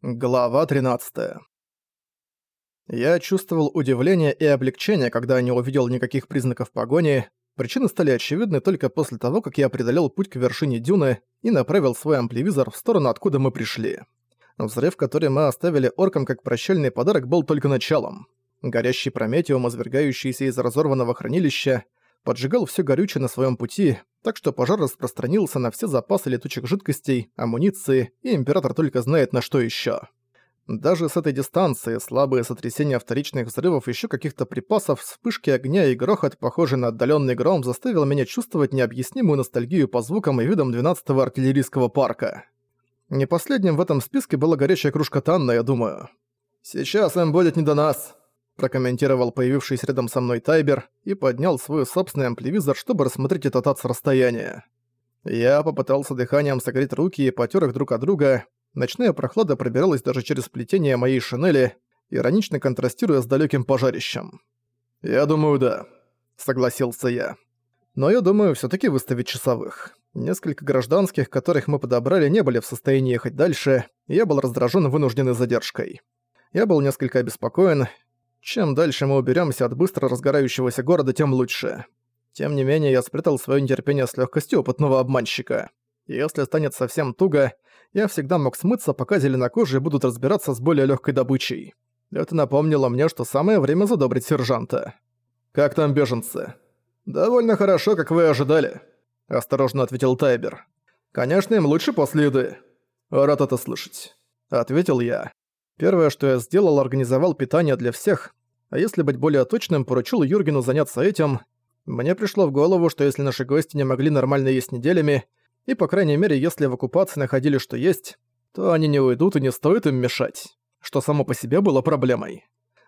Глава 13. Я чувствовал удивление и облегчение, когда не увидел никаких признаков погони. Причины стали очевидны только после того, как я преодолел путь к вершине дюны и направил свой ампливизор в сторону, откуда мы пришли. Взрыв, который мы оставили оркам как прощальный подарок, был только началом. Горящий прометиум, извергающийся из разорванного хранилища, поджигал все горючее на своем пути, так что пожар распространился на все запасы летучих жидкостей, амуниции, и Император только знает на что еще. Даже с этой дистанции слабые сотрясения вторичных взрывов еще каких-то припасов, вспышки огня и грохот, похожий на отдаленный гром, заставил меня чувствовать необъяснимую ностальгию по звукам и видам 12-го артиллерийского парка. Не последним в этом списке была горячая кружка Танна, я думаю. «Сейчас им будет не до нас», прокомментировал появившийся рядом со мной Тайбер и поднял свой собственный ампливизор, чтобы рассмотреть этот ад с расстояния. Я попытался дыханием согреть руки и потер их друг от друга. Ночная прохлада пробиралась даже через плетение моей шинели, иронично контрастируя с далеким пожарищем. «Я думаю, да», — согласился я. «Но я думаю все таки выставить часовых. Несколько гражданских, которых мы подобрали, не были в состоянии ехать дальше, и я был раздражен вынужденной задержкой. Я был несколько обеспокоен, чем дальше мы уберемся от быстро разгорающегося города, тем лучше. Тем не менее, я спрятал свое нетерпение с легкостью опытного обманщика. Если станет совсем туго, я всегда мог смыться, пока зеленокожие будут разбираться с более легкой добычей. Это напомнило мне, что самое время задобрить сержанта. «Как там беженцы?» «Довольно хорошо, как вы ожидали», — осторожно ответил Тайбер. «Конечно, им лучше после еды». «Рад это слышать», — ответил я. Первое, что я сделал, организовал питание для всех, а если быть более точным, поручил Юргену заняться этим. Мне пришло в голову, что если наши гости не могли нормально есть неделями, и, по крайней мере, если в оккупации находили что есть, то они не уйдут и не стоит им мешать, что само по себе было проблемой.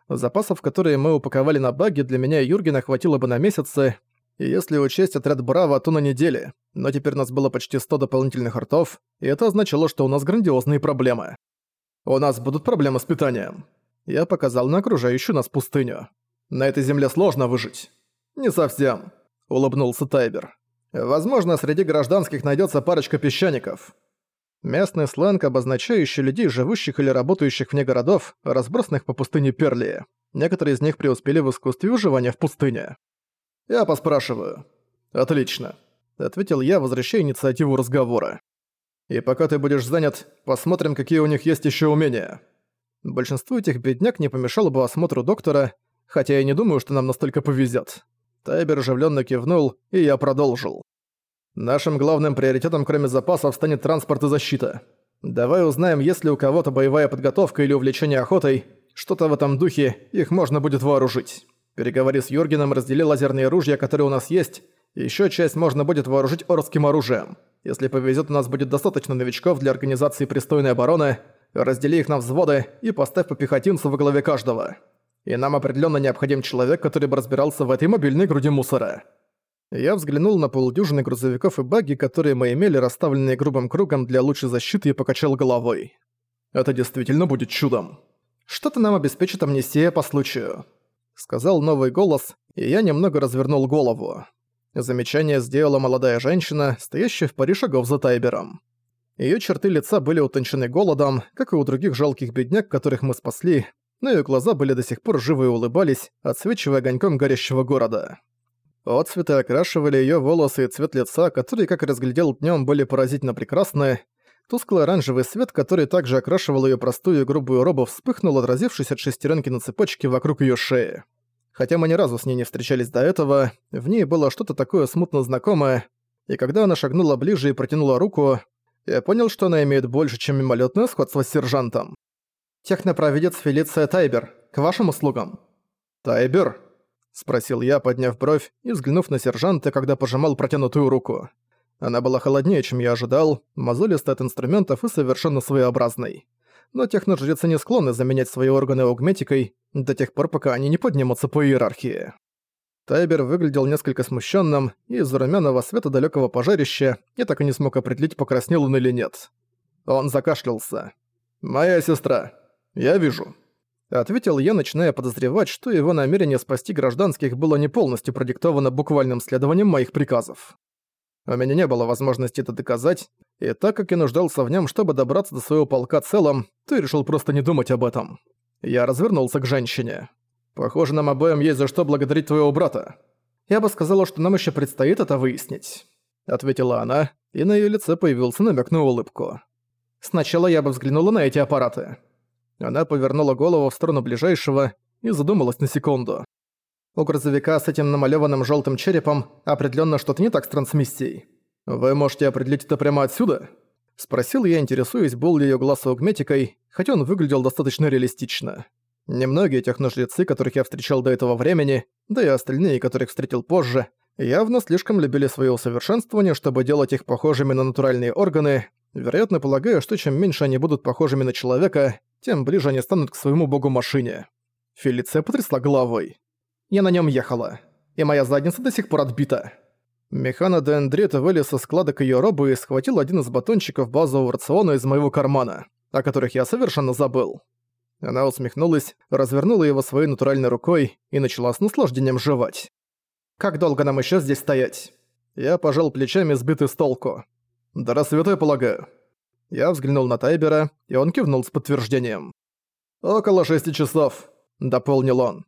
Запасов, которые мы упаковали на баги, для меня и Юргена хватило бы на месяцы, и если учесть отряд Браво, то на неделе, но теперь нас было почти 100 дополнительных ртов, и это означало, что у нас грандиозные проблемы. У нас будут проблемы с питанием. Я показал на окружающую нас пустыню. На этой земле сложно выжить. Не совсем, улыбнулся Тайбер. Возможно, среди гражданских найдется парочка песчаников. Местный сленг, обозначающий людей, живущих или работающих вне городов, разбросанных по пустыне Перли. Некоторые из них преуспели в искусстве выживания в пустыне. Я поспрашиваю. Отлично, ответил я, возвращая инициативу разговора. И пока ты будешь занят, посмотрим, какие у них есть еще умения. Большинству этих бедняк не помешало бы осмотру доктора, хотя я не думаю, что нам настолько повезет. Тайбер оживленно кивнул, и я продолжил. Нашим главным приоритетом, кроме запасов, станет транспорт и защита. Давай узнаем, есть ли у кого-то боевая подготовка или увлечение охотой. Что-то в этом духе, их можно будет вооружить. Переговори с Йоргеном, раздели лазерные ружья, которые у нас есть. Еще часть можно будет вооружить орским оружием. Если повезет, у нас будет достаточно новичков для организации пристойной обороны. Раздели их на взводы и поставь по пехотинцу во главе каждого. И нам определенно необходим человек, который бы разбирался в этой мобильной груди мусора. Я взглянул на полдюжины грузовиков и багги, которые мы имели, расставленные грубым кругом для лучшей защиты, и покачал головой. Это действительно будет чудом. Что-то нам обеспечит амнистия по случаю. Сказал новый голос, и я немного развернул голову. Замечание сделала молодая женщина, стоящая в паре шагов за Тайбером. Её черты лица были утончены голодом, как и у других жалких бедняк, которых мы спасли, но её глаза были до сих пор живы и улыбались, отсвечивая огоньком горящего города. Отцветы окрашивали её волосы и цвет лица, которые, как разглядел днём, были поразительно прекрасны. Тусклый оранжевый свет, который также окрашивал её простую и грубую робу, вспыхнул, отразившись от шестеренки на цепочке вокруг её шеи. Хотя мы ни разу с ней не встречались до этого, в ней было что-то такое смутно знакомое, и когда она шагнула ближе и протянула руку, я понял, что она имеет больше, чем мимолетное сходство с сержантом. «Технопровидец Фелиция Тайбер, к вашим услугам». «Тайбер?» – спросил я, подняв бровь и взглянув на сержанта, когда пожимал протянутую руку. Она была холоднее, чем я ожидал, мозолистая от инструментов и совершенно своеобразной но техножрецы не склонны заменять свои органы аугметикой до тех пор, пока они не поднимутся по иерархии. Тайбер выглядел несколько смущенным, и из-за румяного света далекого пожарища я так и не смог определить, покраснел он или нет. Он закашлялся. «Моя сестра. Я вижу». Ответил я, начиная подозревать, что его намерение спасти гражданских было не полностью продиктовано буквальным следованием моих приказов. У меня не было возможности это доказать, и так как я нуждался в нем, чтобы добраться до своего полка целым, ты решил просто не думать об этом. Я развернулся к женщине. Похоже, нам обоим есть за что благодарить твоего брата. Я бы сказала, что нам еще предстоит это выяснить. Ответила она, и на ее лице появился намек на улыбку. Сначала я бы взглянула на эти аппараты. Она повернула голову в сторону ближайшего и задумалась на секунду. У грузовика с этим намалеванным желтым черепом определенно что-то не так с трансмиссией. «Вы можете определить это прямо отсюда?» Спросил я, интересуясь, был ли её глаз аугметикой, хотя он выглядел достаточно реалистично. Немногие техножрецы, которых я встречал до этого времени, да и остальные, которых встретил позже, явно слишком любили своё усовершенствование, чтобы делать их похожими на натуральные органы, вероятно, полагая, что чем меньше они будут похожими на человека, тем ближе они станут к своему богу-машине. Фелиция потрясла головой. Я на нём ехала, и моя задница до сих пор отбита. Механа Дендрета вылез из складок её робы и схватил один из батончиков базового рациона из моего кармана, о которых я совершенно забыл. Она усмехнулась, развернула его своей натуральной рукой и начала с наслаждением жевать. «Как долго нам ещё здесь стоять?» Я пожал плечами, сбитый с толку. «До рассвета, я полагаю». Я взглянул на Тайбера, и он кивнул с подтверждением. «Около шести часов», — дополнил он.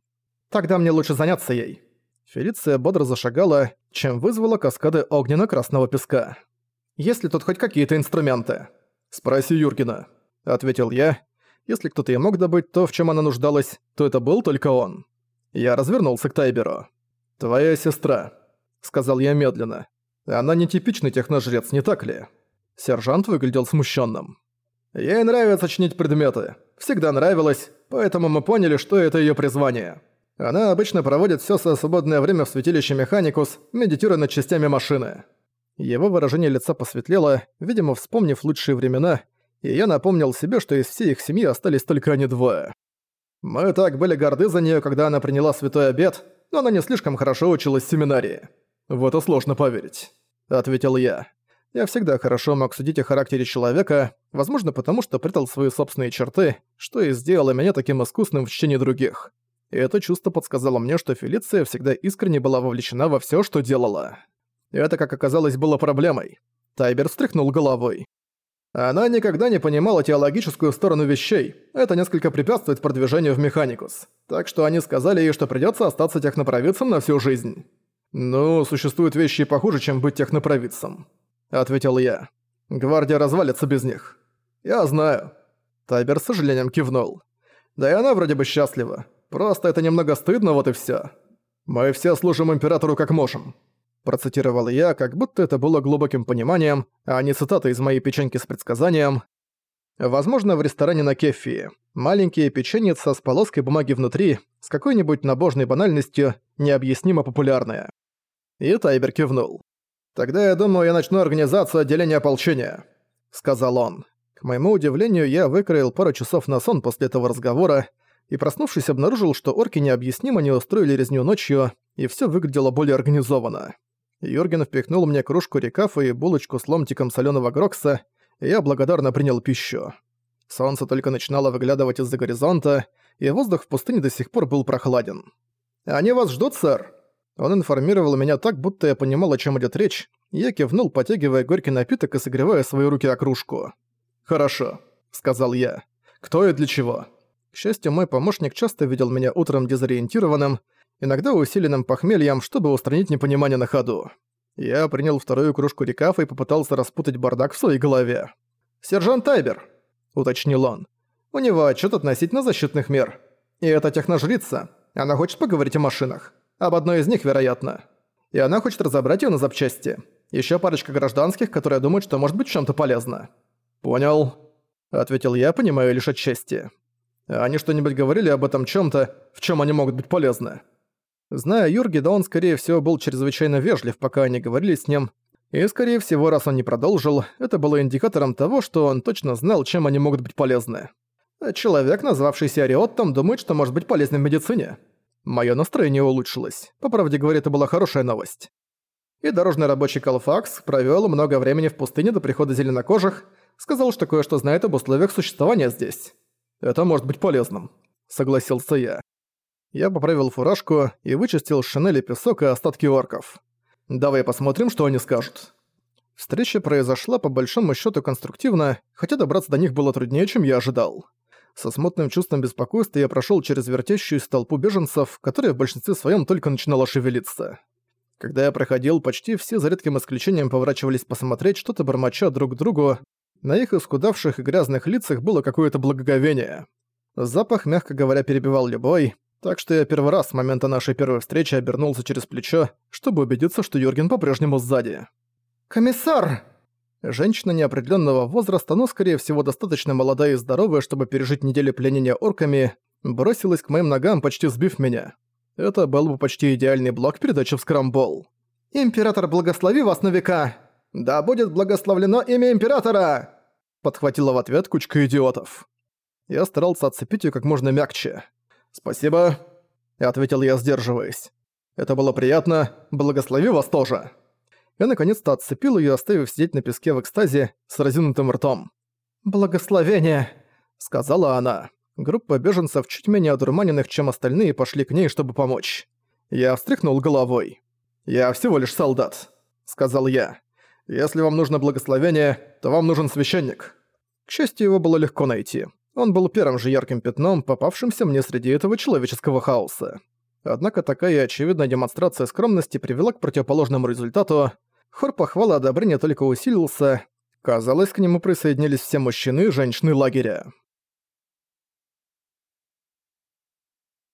«Тогда мне лучше заняться ей». Фелиция бодро зашагала, чем вызвала каскады огненно-красного песка. «Есть ли тут хоть какие-то инструменты?» «Спроси Юргена», — ответил я. Если кто-то и мог добыть то, в чем она нуждалась, то это был только он. Я развернулся к Тайберу. «Твоя сестра», — сказал я медленно. «Она не типичный техножрец, не так ли?» Сержант выглядел смущенным. «Ей нравится чинить предметы. Всегда нравилось, поэтому мы поняли, что это ее призвание. Она обычно проводит все свое свободное время в святилище Механикус, медитируя над частями машины. Его выражение лица посветлело, видимо, вспомнив лучшие времена, и я напомнил себе, что из всей их семьи остались только они двое. Мы так были горды за нее, когда она приняла святой обет, но она не слишком хорошо училась в семинарии. В это сложно поверить, ответил я. Я всегда хорошо мог судить о характере человека, возможно, потому что прятал свои собственные черты, что и сделало меня таким искусным в чтении других и это чувство подсказало мне, что Фелиция всегда искренне была вовлечена во всё, что делала. Это, как оказалось, было проблемой. Тайбер встряхнул головой. Она никогда не понимала теологическую сторону вещей. Это несколько препятствует продвижению в Механикус. Так что они сказали ей, что придётся остаться технопровидцем на всю жизнь. «Ну, существуют вещи похуже, чем быть технопровидцем», — ответил я. «Гвардия развалится без них». «Я знаю». Тайбер с сожалением кивнул. «Да и она вроде бы счастлива. Просто это немного стыдно, вот и всё. Мы все служим императору как можем. Процитировал я, как будто это было глубоким пониманием, а не цитата из моей печеньки с предсказанием. Возможно, в ресторане на Кеффии. Маленькие печеница с полоской бумаги внутри, с какой-нибудь набожной банальностью, необъяснимо популярная. И Тайбер кивнул. «Тогда, я думаю, я начну организацию отделения ополчения», — сказал он. К моему удивлению, я выкроил пару часов на сон после этого разговора, и, проснувшись, обнаружил, что орки необъяснимо не устроили резню ночью, и все выглядело более организованно. Йорген впихнул мне кружку рекафа и булочку с ломтиком соленого грокса, и я благодарно принял пищу. Солнце только начинало выглядывать из-за горизонта, и воздух в пустыне до сих пор был прохладен. «Они вас ждут, сэр?» Он информировал меня так, будто я понимал, о чем идет речь, и я кивнул, потягивая горький напиток и согревая свои руки о кружку. «Хорошо», — сказал я. «Кто и для чего?» К счастью, мой помощник часто видел меня утром дезориентированным, иногда усиленным похмельем, чтобы устранить непонимание на ходу. Я принял вторую кружку рекафа и попытался распутать бардак в своей голове. «Сержант Тайбер», — уточнил он. «У него отчет относительно защитных мер. И эта техножрица, она хочет поговорить о машинах. Об одной из них, вероятно. И она хочет разобрать ее на запчасти. Еще парочка гражданских, которые думают, что может быть чем-то полезно». «Понял», — ответил я, понимаю лишь отчасти. Они что-нибудь говорили об этом чем-то, в чем они могут быть полезны? Зная Юрги, да он, скорее всего, был чрезвычайно вежлив, пока они говорили с ним, и, скорее всего, раз он не продолжил, это было индикатором того, что он точно знал, чем они могут быть полезны. Человек, назвавшийся Ариоттом, думает, что может быть полезным в медицине. Моё настроение улучшилось. По правде говоря, это была хорошая новость. И дорожный рабочий Калфакс провёл много времени в пустыне до прихода зеленокожих, сказал, что кое-что знает об условиях существования здесь. Это может быть полезным», — согласился я. Я поправил фуражку и вычистил с шинели песок и остатки орков. «Давай посмотрим, что они скажут». Встреча произошла по большому счету конструктивно, хотя добраться до них было труднее, чем я ожидал. Со смутным чувством беспокойства я прошел через вертящуюся толпу беженцев, которая в большинстве своем только начинала шевелиться. Когда я проходил, почти все за редким исключением поворачивались посмотреть, что-то бормоча друг к другу. На их искудавших и грязных лицах было какое-то благоговение. Запах, мягко говоря, перебивал любой, так что я первый раз с момента нашей первой встречи обернулся через плечо, чтобы убедиться, что Юрген по-прежнему сзади. «Комиссар!» Женщина неопределенного возраста, но, скорее всего, достаточно молодая и здоровая, чтобы пережить неделю пленения орками, бросилась к моим ногам, почти сбив меня. Это был бы почти идеальный блок передачи в скрамбол. «Император, благослови вас на века! Да будет благословлено имя Императора!» Подхватила в ответ кучка идиотов. Я старался отцепить ее как можно мягче. «Спасибо», — ответил я, сдерживаясь. «Это было приятно. Благослови вас тоже!» Я наконец-то отцепил её, оставив сидеть на песке в экстазе с разинутым ртом. «Благословение!» — сказала она. Группа беженцев, чуть менее одурманенных, чем остальные, пошли к ней, чтобы помочь. Я встряхнул головой. «Я всего лишь солдат», — сказал я. «Если вам нужно благословение, то вам нужен священник». К счастью, его было легко найти. Он был первым же ярким пятном, попавшимся мне среди этого человеческого хаоса. Однако такая очевидная демонстрация скромности привела к противоположному результату. Хор похвала одобрения только усилился. Казалось, к нему присоединились все мужчины и женщины лагеря.